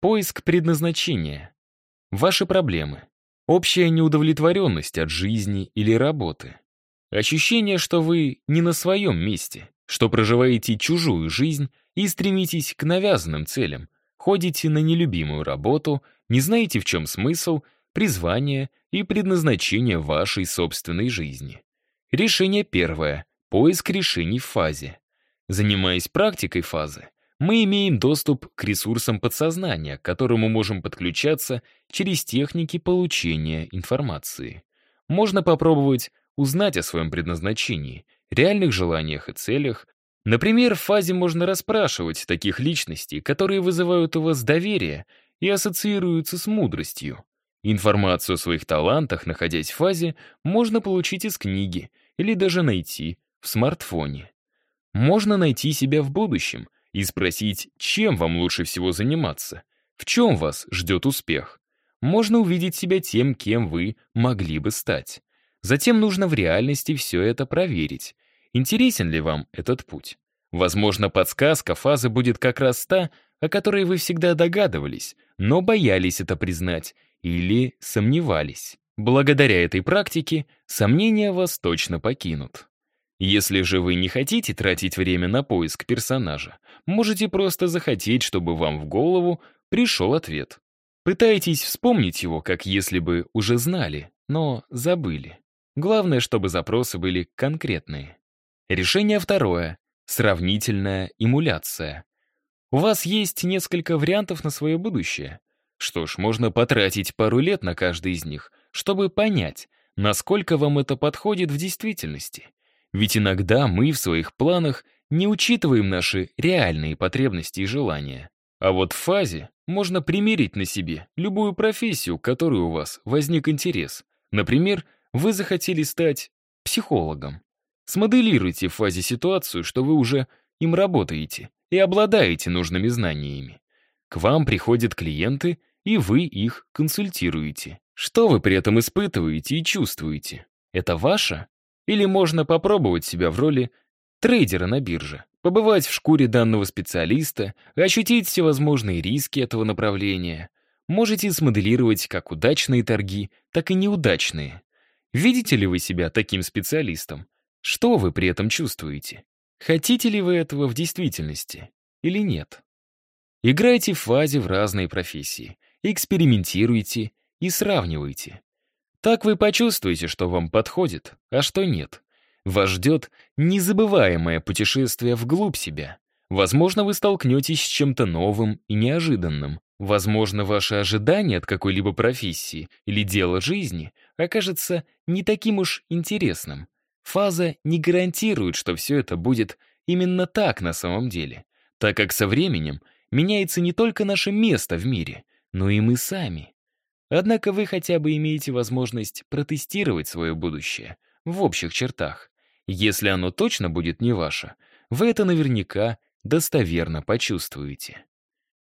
Поиск предназначения. Ваши проблемы. Общая неудовлетворенность от жизни или работы. Ощущение, что вы не на своем месте, что проживаете чужую жизнь и стремитесь к навязанным целям, ходите на нелюбимую работу, не знаете, в чем смысл, призвание и предназначение вашей собственной жизни. Решение первое. Поиск решений в фазе. Занимаясь практикой фазы, мы имеем доступ к ресурсам подсознания, к которому можем подключаться через техники получения информации. Можно попробовать узнать о своем предназначении, реальных желаниях и целях. Например, в фазе можно расспрашивать таких личностей, которые вызывают у вас доверие и ассоциируются с мудростью. Информацию о своих талантах, находясь в фазе, можно получить из книги или даже найти в смартфоне. Можно найти себя в будущем и спросить, чем вам лучше всего заниматься, в чем вас ждет успех. Можно увидеть себя тем, кем вы могли бы стать. Затем нужно в реальности все это проверить. Интересен ли вам этот путь? Возможно, подсказка фазы будет как раз та, о которой вы всегда догадывались, но боялись это признать или сомневались. Благодаря этой практике сомнения вас точно покинут. Если же вы не хотите тратить время на поиск персонажа, можете просто захотеть, чтобы вам в голову пришел ответ. Пытайтесь вспомнить его, как если бы уже знали, но забыли. Главное, чтобы запросы были конкретные. Решение второе. Сравнительная эмуляция. У вас есть несколько вариантов на свое будущее. Что ж, можно потратить пару лет на каждый из них, чтобы понять, насколько вам это подходит в действительности. Ведь иногда мы в своих планах не учитываем наши реальные потребности и желания. А вот в фазе можно примерить на себе любую профессию, к которой у вас возник интерес. Например, вы захотели стать психологом. Смоделируйте в фазе ситуацию, что вы уже им работаете и обладаете нужными знаниями. К вам приходят клиенты, и вы их консультируете. Что вы при этом испытываете и чувствуете? Это ваше или можно попробовать себя в роли трейдера на бирже, побывать в шкуре данного специалиста, ощутить всевозможные риски этого направления. Можете смоделировать как удачные торги, так и неудачные. Видите ли вы себя таким специалистом? Что вы при этом чувствуете? Хотите ли вы этого в действительности или нет? Играйте в фазе в разные профессии, экспериментируйте и сравнивайте. Так вы почувствуете, что вам подходит, а что нет. Вас ждет незабываемое путешествие вглубь себя. Возможно, вы столкнетесь с чем-то новым и неожиданным. Возможно, ваши ожидания от какой-либо профессии или дела жизни окажется не таким уж интересным. Фаза не гарантирует, что все это будет именно так на самом деле, так как со временем меняется не только наше место в мире, но и мы сами. Однако вы хотя бы имеете возможность протестировать свое будущее в общих чертах. Если оно точно будет не ваше, вы это наверняка достоверно почувствуете.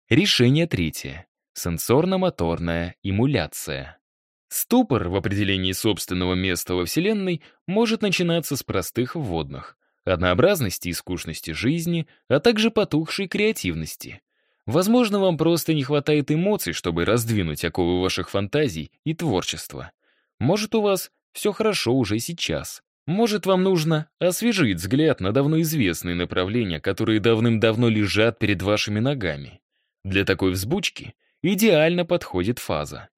Решение третье. Сенсорно-моторная эмуляция. Ступор в определении собственного места во Вселенной может начинаться с простых вводных, однообразности и скучности жизни, а также потухшей креативности. Возможно, вам просто не хватает эмоций, чтобы раздвинуть оковы ваших фантазий и творчества. Может, у вас все хорошо уже сейчас. Может, вам нужно освежить взгляд на давно известные направления, которые давным-давно лежат перед вашими ногами. Для такой взбучки идеально подходит фаза.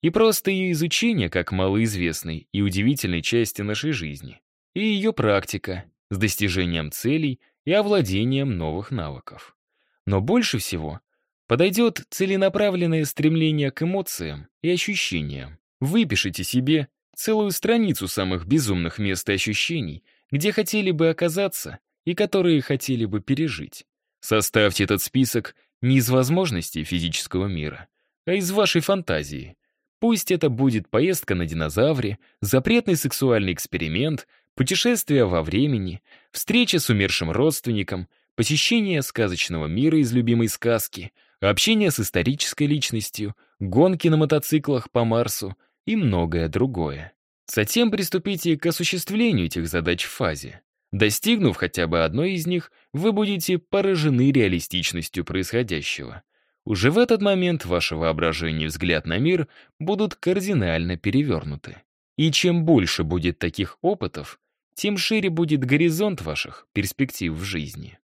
И просто ее изучение как малоизвестной и удивительной части нашей жизни. И ее практика с достижением целей и овладением новых навыков. Но больше всего подойдет целенаправленное стремление к эмоциям и ощущениям. Выпишите себе целую страницу самых безумных мест и ощущений, где хотели бы оказаться и которые хотели бы пережить. Составьте этот список не из возможностей физического мира, а из вашей фантазии. Пусть это будет поездка на динозавре, запретный сексуальный эксперимент, путешествие во времени, встреча с умершим родственником — посещение сказочного мира из любимой сказки, общение с исторической личностью, гонки на мотоциклах по Марсу и многое другое. Затем приступите к осуществлению этих задач в фазе. Достигнув хотя бы одной из них, вы будете поражены реалистичностью происходящего. Уже в этот момент ваше воображение и взгляд на мир будут кардинально перевернуты. И чем больше будет таких опытов, тем шире будет горизонт ваших перспектив в жизни.